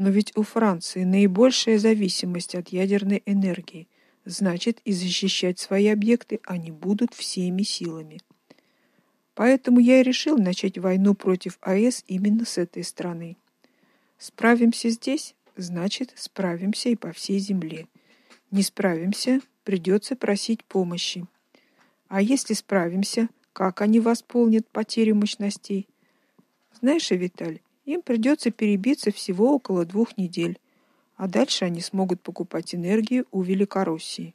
Но ведь у Франции наибольшая зависимость от ядерной энергии. Значит, и защищать свои объекты они будут всеми силами. Поэтому я и решил начать войну против АЭС именно с этой страны. Справимся здесь, значит, справимся и по всей земле. Не справимся, придется просить помощи. А если справимся, как они восполнят потери мощностей? Знаешь, Виталь, им придется перебиться всего около двух недель, а дальше они смогут покупать энергию у Великороссии,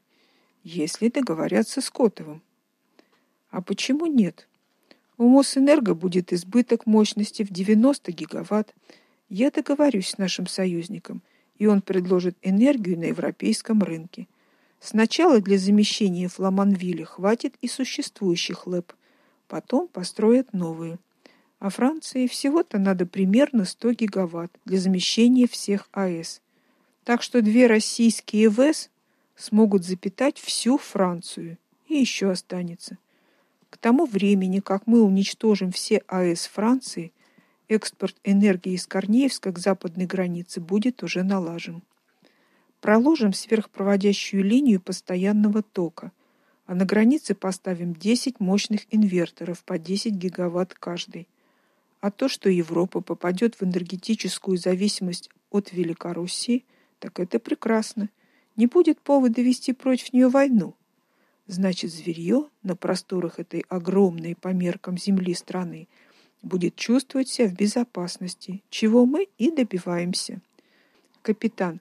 если договорятся с Котовым. А почему нет? У Мосэнерго будет избыток мощности в 90 гигаватт. Я договорюсь с нашим союзником, и он предложит энергию на европейском рынке. Сначала для замещения Фламанвиля хватит и существующих ЛЭП, потом построят новые. А Франции всего-то надо примерно 100 гигаватт для замещения всех АЭС. Так что две российские ВЭС смогут запитать всю Францию, и еще останется. К тому времени, как мы уничтожим все АЭС Франции, экспорт энергии из Корнеевска к западной границе будет уже налажен. Проложим сверхпроводящую линию постоянного тока, а на границе поставим 10 мощных инверторов по 10 гигаватт каждый. А то, что Европа попадет в энергетическую зависимость от Великороссии, так это прекрасно. Не будет повода вести против нее войну. Значит, зверье на просторах этой огромной по меркам земли страны будет чувствовать себя в безопасности, чего мы и добиваемся. Капитан,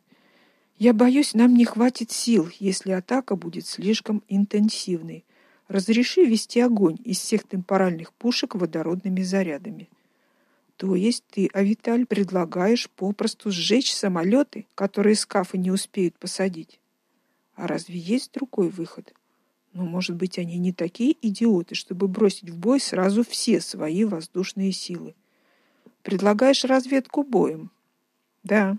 я боюсь, нам не хватит сил, если атака будет слишком интенсивной. Разреши вести огонь из всех темпоральных пушек водородными зарядами. То есть ты, Авиталь, предлагаешь попросту сжечь самолеты, которые скафы не успеют посадить? А разве есть другой выход? Ну, может быть, они не такие идиоты, чтобы бросить в бой сразу все свои воздушные силы. Предлагаешь разведку боем? Да.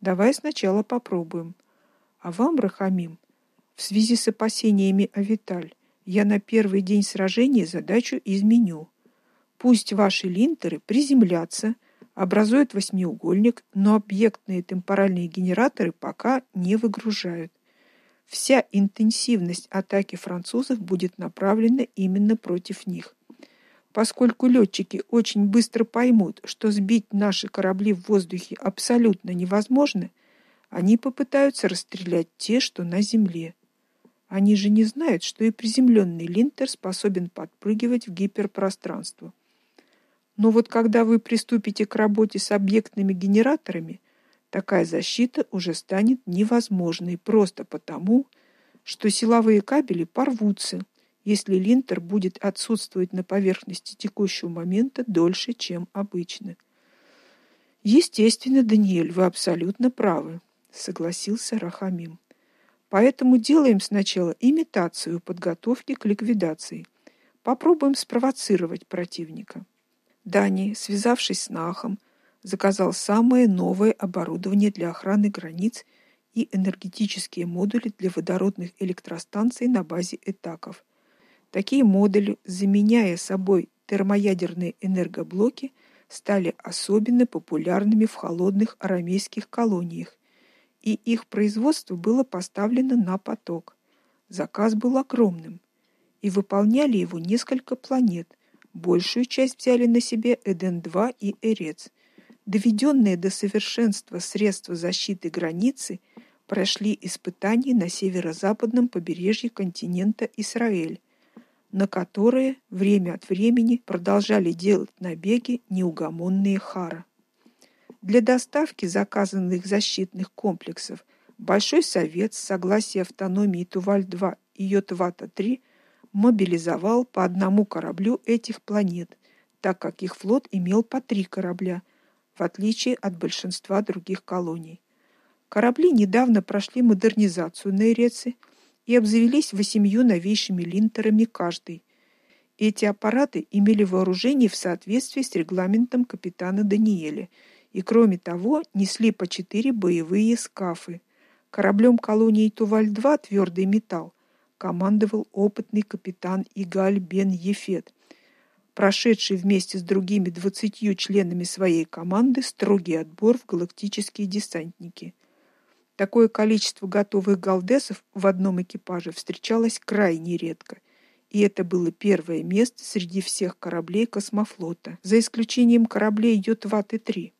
Давай сначала попробуем. А вам, Рахамим, в связи с опасениями о Виталь, я на первый день сражения задачу изменю. Пусть ваши линтеры приземлятся, образуют восьмиугольник, но объектные темпоральные генераторы пока не выгружают. Вся интенсивность атаки французов будет направлена именно против них. Поскольку летчики очень быстро поймут, что сбить наши корабли в воздухе абсолютно невозможно, они попытаются расстрелять те, что на земле. Они же не знают, что и приземленный линтер способен подпрыгивать в гиперпространство. Но вот когда вы приступите к работе с объектными генераторами, такая защита уже станет невозможной просто потому, что силовые кабели порвутся, если линтер будет отсутствовать на поверхности текущего момента дольше, чем обычно. Естественно, Даниэль, вы абсолютно правы, согласился Рахамим. Поэтому делаем сначала имитацию подготовки к ликвидации. Попробуем спровоцировать противника. Дани, связавшись с Нахом, заказал самое новое оборудование для охраны границ и энергетические модули для водородных электростанций на базе Этаков. Такие модули, заменяя собой термоядерные энергоблоки, стали особенно популярными в холодных арамейских колониях, и их производство было поставлено на поток. Заказ был огромным, и выполняли его несколько планет. Большую часть взяли на себе Эден-2 и Эрец. Доведенные до совершенства средства защиты границы прошли испытания на северо-западном побережье континента Израиль на которые время от времени продолжали делать набеги неугомонные хара. Для доставки заказанных защитных комплексов Большой совет с согласия автономии Туваль-2 и Йотвата-3 мобилизовал по одному кораблю этих планет, так как их флот имел по три корабля, в отличие от большинства других колоний. Корабли недавно прошли модернизацию на Иреце и обзавелись восемью новейшими линтерами каждый. Эти аппараты имели вооружение в соответствии с регламентом капитана Даниэля и кроме того несли по четыре боевые скафы. Кораблем колонии Туваль-2 Твердый металл командовал опытный капитан Игаль бен Ефет. прошедший вместе с другими двадцатью членами своей команды строгий отбор в галактические десантники. Такое количество готовых галдесов в одном экипаже встречалось крайне редко, и это было первое место среди всех кораблей космофлота, за исключением кораблей Йотваты-3.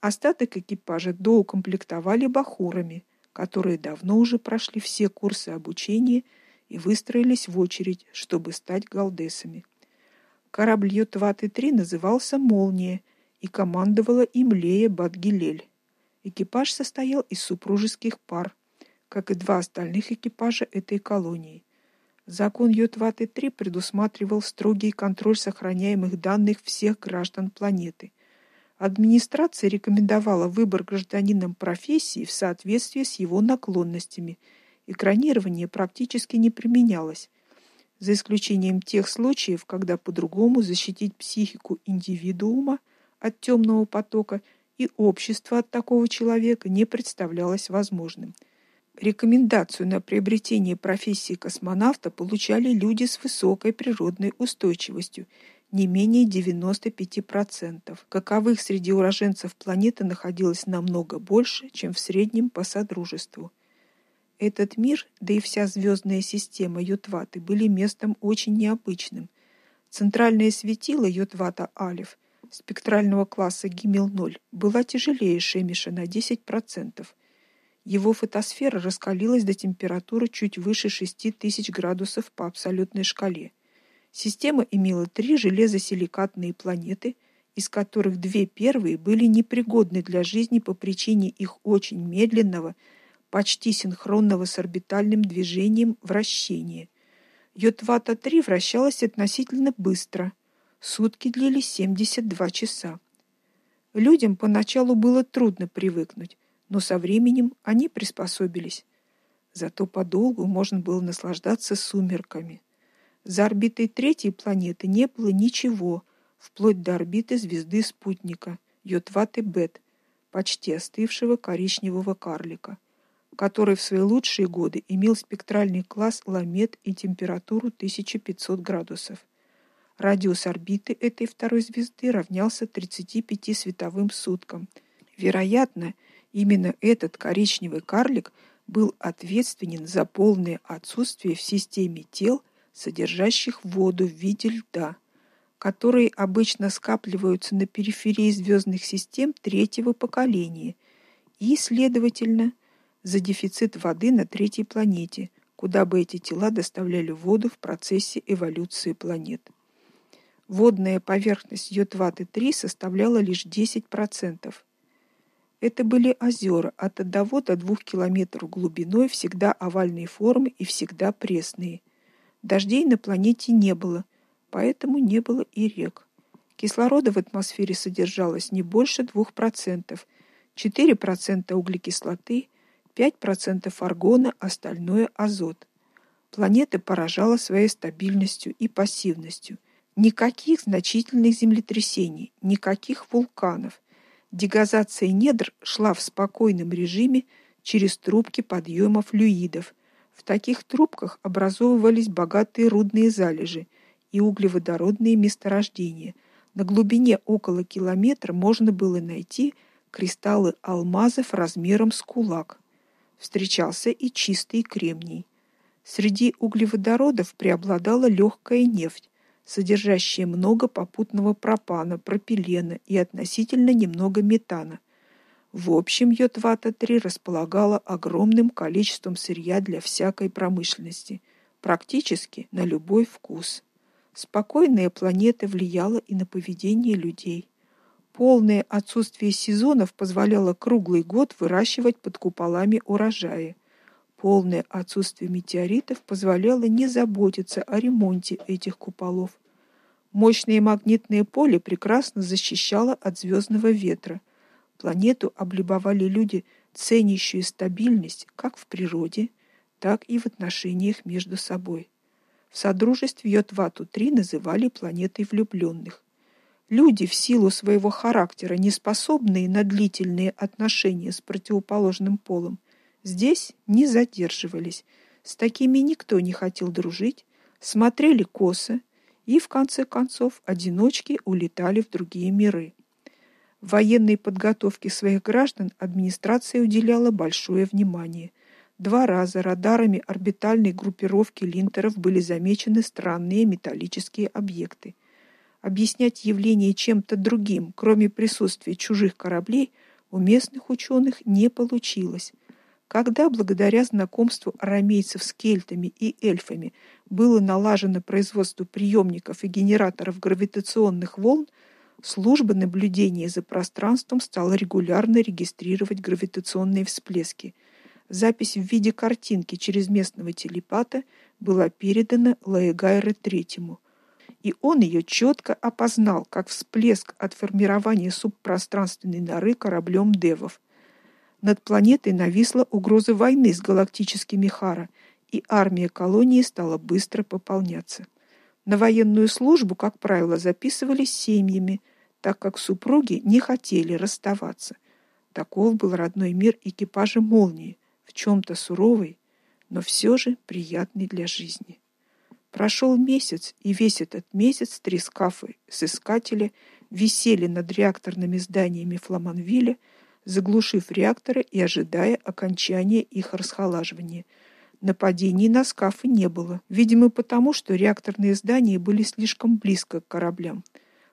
Остаток экипажа доукомплектовали бахурами, которые давно уже прошли все курсы обучения и выстроились в очередь, чтобы стать галдесами. Корабль Йотваты-3 назывался Молния и командовала им Лея Бадгилель. Экипаж состоял из супружеских пар, как и два остальных экипажа этой колонии. Закон Йотваты-3 предусматривал строгий контроль сохраняемых данных всех граждан планеты. Администрация рекомендовала выбор гражданином профессии в соответствии с его наклонностями. Экранирование практически не применялось за исключением тех случаев, когда по-другому защитить психику индивидуума от темного потока и общества от такого человека не представлялось возможным. Рекомендацию на приобретение профессии космонавта получали люди с высокой природной устойчивостью, не менее 95%. Каковых среди уроженцев планеты находилось намного больше, чем в среднем по содружеству. Этот мир, да и вся звездная система Йотваты были местом очень необычным. Центральное светило Йотвата Алиф спектрального класса Гимел-0 была тяжелее Шемиша на 10%. Его фотосфера раскалилась до температуры чуть выше 6000 градусов по абсолютной шкале. Система имела три железосиликатные планеты, из которых две первые были непригодны для жизни по причине их очень медленного почти синхронного с орбитальным движением вращения. Йотвата-3 вращалась относительно быстро. Сутки длились 72 часа. Людям поначалу было трудно привыкнуть, но со временем они приспособились. Зато подолгу можно было наслаждаться сумерками. За орбитой третьей планеты не было ничего, вплоть до орбиты звезды-спутника Йотваты-Бет, почти остывшего коричневого карлика который в свои лучшие годы имел спектральный класс Ламет и температуру 1500 градусов. Радиус орбиты этой второй звезды равнялся 35 световым суткам. Вероятно, именно этот коричневый карлик был ответственен за полное отсутствие в системе тел, содержащих воду в виде льда, которые обычно скапливаются на периферии звездных систем третьего поколения и, следовательно, за дефицит воды на третьей планете, куда бы эти тела доставляли воду в процессе эволюции планет. Водная поверхность Йотваты-3 составляла лишь 10%. Это были озера от 1 до 2 километров глубиной, всегда овальной формы и всегда пресные. Дождей на планете не было, поэтому не было и рек. Кислорода в атмосфере содержалось не больше 2%, 4% углекислоты – 5% аргона, остальное азот. Планета поражала своей стабильностью и пассивностью. Никаких значительных землетрясений, никаких вулканов. Дегазация недр шла в спокойном режиме через трубки подъема флюидов. В таких трубках образовывались богатые рудные залежи и углеводородные месторождения. На глубине около километра можно было найти кристаллы алмазов размером с кулак встречался и чистый кремний. Среди углеводородов преобладала легкая нефть, содержащая много попутного пропана, пропилена и относительно немного метана. В общем, Йотвата-3 располагала огромным количеством сырья для всякой промышленности, практически на любой вкус. Спокойная планета влияла и на поведение людей. Полное отсутствие сезонов позволяло круглый год выращивать под куполами урожаи. Полное отсутствие метеоритов позволяло не заботиться о ремонте этих куполов. Мощное магнитное поле прекрасно защищало от звездного ветра. Планету облюбовали люди, ценящие стабильность как в природе, так и в отношениях между собой. В содружестве Йотвату-3 называли планетой влюбленных. Люди в силу своего характера, не способные на длительные отношения с противоположным полом, здесь не задерживались. С такими никто не хотел дружить, смотрели косо и в конце концов одиночки улетали в другие миры. Военной подготовке своих граждан администрация уделяла большое внимание. Два раза радарами орбитальной группировки линтеров были замечены странные металлические объекты. Объяснять явление чем-то другим, кроме присутствия чужих кораблей, у местных ученых не получилось. Когда благодаря знакомству арамейцев с кельтами и эльфами было налажено производство приемников и генераторов гравитационных волн, Служба наблюдения за пространством стала регулярно регистрировать гравитационные всплески. Запись в виде картинки через местного телепата была передана Лаэгайре III, и он ее четко опознал как всплеск от формирования субпространственной норы кораблем Девов. Над планетой нависла угроза войны с галактическими Хара, и армия колонии стала быстро пополняться. На военную службу, как правило, записывались семьями, так как супруги не хотели расставаться. Таков был родной мир экипажа Молнии, в чем то суровый, но все же приятный для жизни. Прошел месяц, и весь этот месяц три скафы с искателя висели над реакторными зданиями Фламанвиля, заглушив реакторы и ожидая окончания их расхолаживания. Нападений на скафы не было, видимо, потому что реакторные здания были слишком близко к кораблям.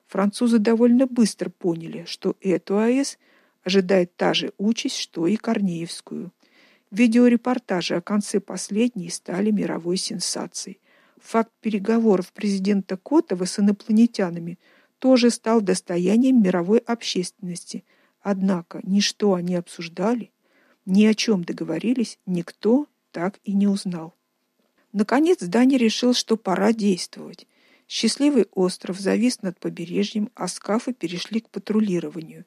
Французы довольно быстро поняли, что эту АЭС ожидает та же участь, что и Корнеевскую. Видеорепортажи о конце последней стали мировой сенсацией. Факт переговоров президента Котова с инопланетянами тоже стал достоянием мировой общественности. Однако ни что они обсуждали, ни о чем договорились, никто так и не узнал. Наконец Дани решил, что пора действовать. Счастливый остров завис над побережьем, а скафы перешли к патрулированию.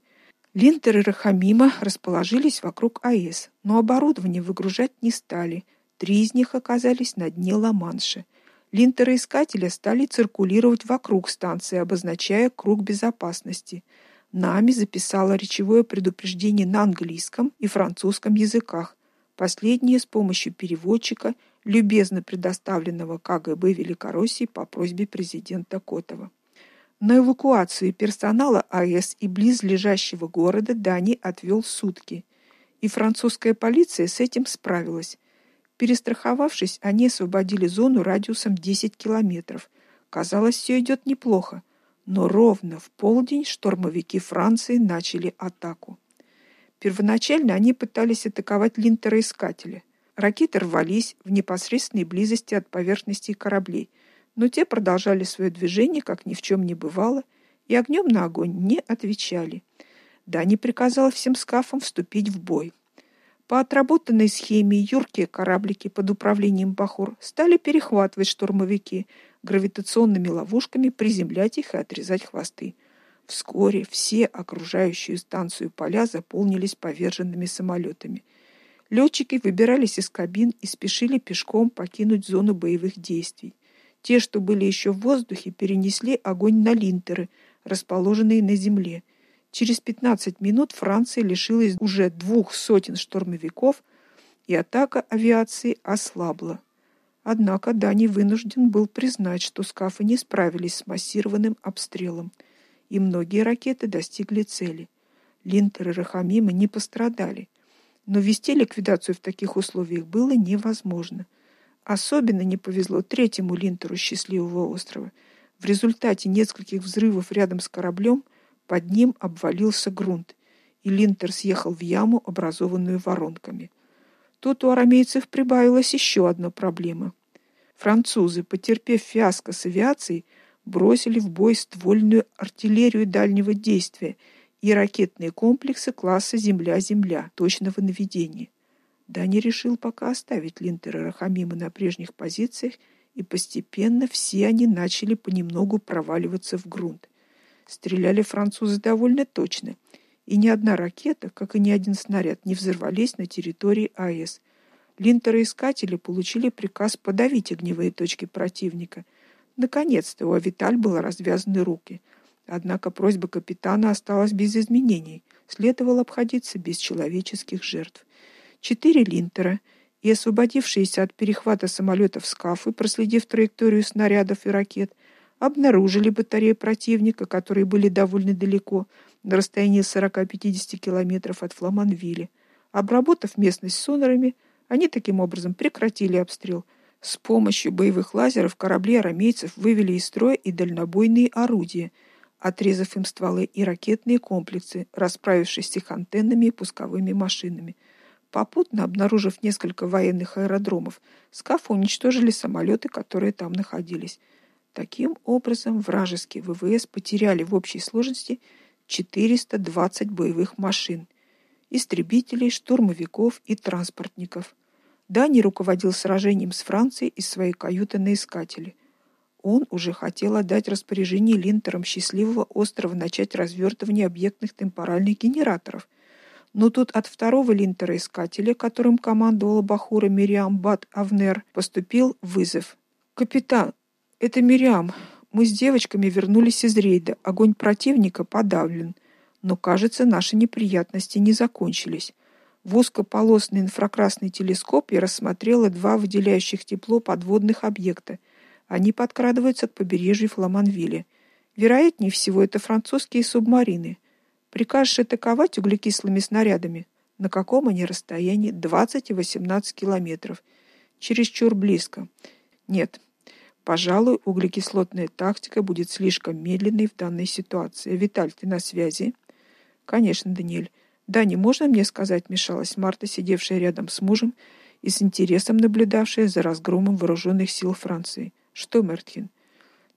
Линтер и Рахамима расположились вокруг АЭС, но оборудование выгружать не стали. Три из них оказались на дне Ла-Манша. Линтеры-искатели стали циркулировать вокруг станции, обозначая круг безопасности. Нами записала речевое предупреждение на английском и французском языках. Последнее с помощью переводчика – любезно предоставленного КГБ Великороссии по просьбе президента Котова. На эвакуацию персонала АЭС и близлежащего города Дани отвел сутки, и французская полиция с этим справилась. Перестраховавшись, они освободили зону радиусом 10 километров. Казалось, все идет неплохо, но ровно в полдень штурмовики Франции начали атаку. Первоначально они пытались атаковать линтероискатели. Ракеты рвались в непосредственной близости от поверхности кораблей, но те продолжали свое движение, как ни в чем не бывало, и огнем на огонь не отвечали. Дани приказал всем скафам вступить в бой. По отработанной схеме юркие кораблики под управлением Бахур стали перехватывать штурмовики, гравитационными ловушками приземлять их и отрезать хвосты. Вскоре все окружающие станцию поля заполнились поверженными самолетами. Летчики выбирались из кабин и спешили пешком покинуть зону боевых действий. Те, что были еще в воздухе, перенесли огонь на линтеры, расположенные на земле. Через 15 минут Франция лишилась уже двух сотен штурмовиков, и атака авиации ослабла. Однако Дани вынужден был признать, что скафы не справились с массированным обстрелом, и многие ракеты достигли цели. Линтеры Рахамима не пострадали но вести ликвидацию в таких условиях было невозможно. Особенно не повезло третьему линтеру счастливого острова. В результате нескольких взрывов рядом с кораблем под ним обвалился грунт, и линтер съехал в яму, образованную воронками. Тут у арамейцев прибавилась еще одна проблема. Французы, потерпев фиаско с авиацией, бросили в бой ствольную артиллерию дальнего действия и ракетные комплексы класса Земля-Земля точного наведения. Дани решил пока оставить Линтер и Рахамима на прежних позициях, и постепенно все они начали понемногу проваливаться в грунт. Стреляли французы довольно точно, и ни одна ракета, как и ни один снаряд не взорвались на территории АЭС. Линтеры-искатели получили приказ подавить огневые точки противника. Наконец-то у Авиталь было развязаны руки – Однако просьба капитана осталась без изменений. Следовало обходиться без человеческих жертв. Четыре линтера и освободившиеся от перехвата самолетов скафы, проследив траекторию снарядов и ракет, обнаружили батареи противника, которые были довольно далеко, на расстоянии 40-50 километров от Фламанвиля. Обработав местность сонарами, они таким образом прекратили обстрел. С помощью боевых лазеров корабли арамейцев вывели из строя и дальнобойные орудия, отрезав им стволы и ракетные комплексы, расправившись с их антеннами и пусковыми машинами. Попутно обнаружив несколько военных аэродромов, СКАФ уничтожили самолеты, которые там находились. Таким образом, вражеские ВВС потеряли в общей сложности 420 боевых машин, истребителей, штурмовиков и транспортников. Дани руководил сражением с Францией из своей каюты на искателе. Он уже хотел отдать распоряжение линтерам счастливого острова начать развертывание объектных темпоральных генераторов. Но тут от второго линтера искателя, которым командовала Бахура Мириам Бат Авнер, поступил вызов. Капитан, это Мириам. Мы с девочками вернулись из рейда. Огонь противника подавлен, но, кажется, наши неприятности не закончились. В узкополосный инфракрасный телескоп я рассмотрела два выделяющих тепло подводных объекта. Они подкрадываются к побережью Фламанвиля. Вероятнее всего, это французские субмарины. Прикажешь атаковать углекислыми снарядами? На каком они расстоянии? 20 и 18 километров. Чересчур близко. Нет, Пожалуй, углекислотная тактика будет слишком медленной в данной ситуации. Виталь, ты на связи? Конечно, Даниэль. Да, не можно мне сказать, мешалась Марта, сидевшая рядом с мужем и с интересом наблюдавшая за разгромом вооруженных сил Франции. Что, Мертхин?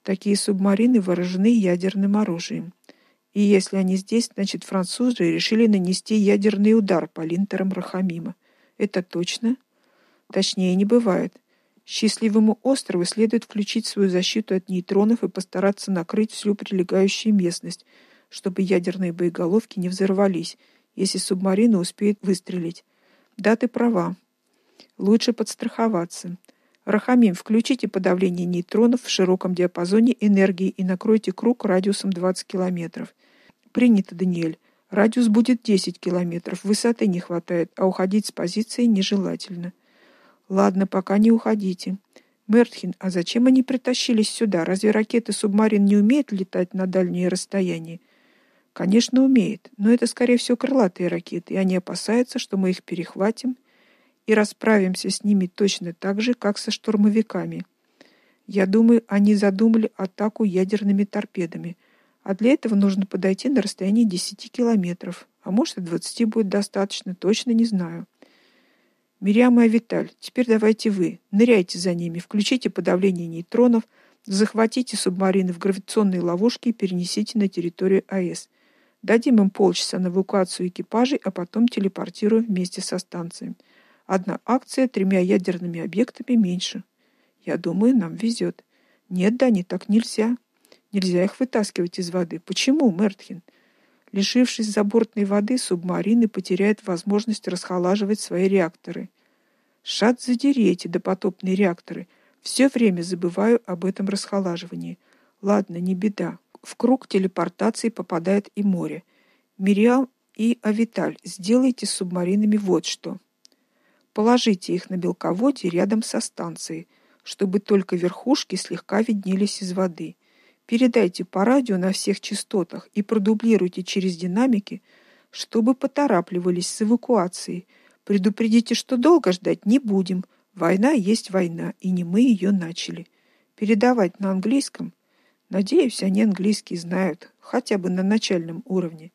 Такие субмарины вооружены ядерным оружием. И если они здесь, значит, французы решили нанести ядерный удар по линтерам Рахамима. Это точно? Точнее не бывает. Счастливому острову следует включить свою защиту от нейтронов и постараться накрыть всю прилегающую местность, чтобы ядерные боеголовки не взорвались, если субмарина успеет выстрелить. Да, ты права. Лучше подстраховаться. Рахамим, включите подавление нейтронов в широком диапазоне энергии и накройте круг радиусом 20 километров. Принято, Даниэль. Радиус будет 10 километров. Высоты не хватает, а уходить с позиции нежелательно. Ладно, пока не уходите. Мертхин, а зачем они притащились сюда? Разве ракеты субмарин не умеют летать на дальние расстояния? Конечно, умеет, но это скорее всего крылатые ракеты, и они опасаются, что мы их перехватим и расправимся с ними точно так же, как со штурмовиками. Я думаю, они задумали атаку ядерными торпедами. А для этого нужно подойти на расстояние 10 километров, а может и 20 будет достаточно, точно не знаю. Мириам и Авиталь, теперь давайте вы. Ныряйте за ними, включите подавление нейтронов, захватите субмарины в гравитационные ловушки и перенесите на территорию АЭС. Дадим им полчаса на эвакуацию экипажей, а потом телепортируем вместе со станцией. Одна акция тремя ядерными объектами меньше. Я думаю, нам везет. Нет, да, не так нельзя. Нельзя их вытаскивать из воды. Почему, Мертхин? Лишившись забортной воды, субмарины потеряют возможность расхолаживать свои реакторы. Шат задери эти допотопные реакторы. Все время забываю об этом расхолаживании. Ладно, не беда. В круг телепортации попадает и море. Мириам и Авиталь, сделайте с субмаринами вот что. Положите их на мелководье рядом со станцией, чтобы только верхушки слегка виднелись из воды. Передайте по радио на всех частотах и продублируйте через динамики, чтобы поторапливались с эвакуацией. Предупредите, что долго ждать не будем. Война есть война, и не мы ее начали. Передавать на английском? Надеюсь, они английский знают, хотя бы на начальном уровне.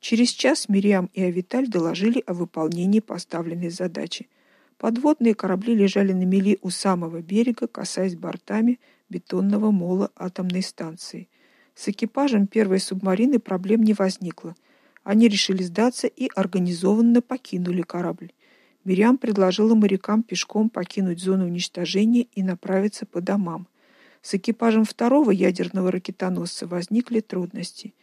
Через час Мириам и Авиталь доложили о выполнении поставленной задачи. Подводные корабли лежали на мели у самого берега, касаясь бортами бетонного мола атомной станции. С экипажем первой субмарины проблем не возникло. Они решили сдаться и организованно покинули корабль. Мириам предложила морякам пешком покинуть зону уничтожения и направиться по домам. С экипажем второго ядерного ракетоносца возникли трудности.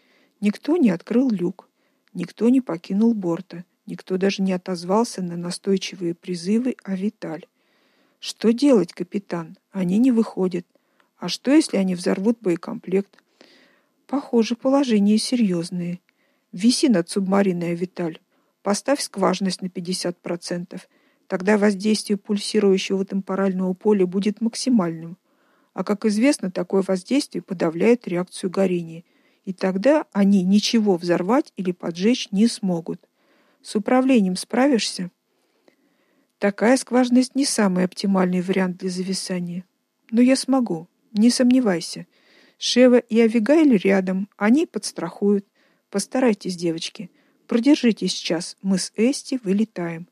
Никто не открыл люк, никто не покинул борта, никто даже не отозвался на настойчивые призывы о Виталь. Что делать, капитан? Они не выходят. А что, если они взорвут боекомплект? Похоже, положение серьезное. Виси над субмариной, Виталь. Поставь скважность на 50%. Тогда воздействие пульсирующего темпорального поля будет максимальным. А как известно, такое воздействие подавляет реакцию горения, и тогда они ничего взорвать или поджечь не смогут. С управлением справишься? Такая скважность не самый оптимальный вариант для зависания. Но я смогу, не сомневайся. Шева и Авигайль рядом, они подстрахуют. Постарайтесь, девочки. Продержитесь час, мы с Эсти вылетаем.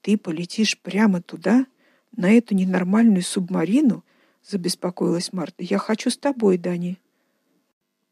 Ты полетишь прямо туда, на эту ненормальную субмарину? забеспокоилась Марта. Я хочу с тобой, Дани.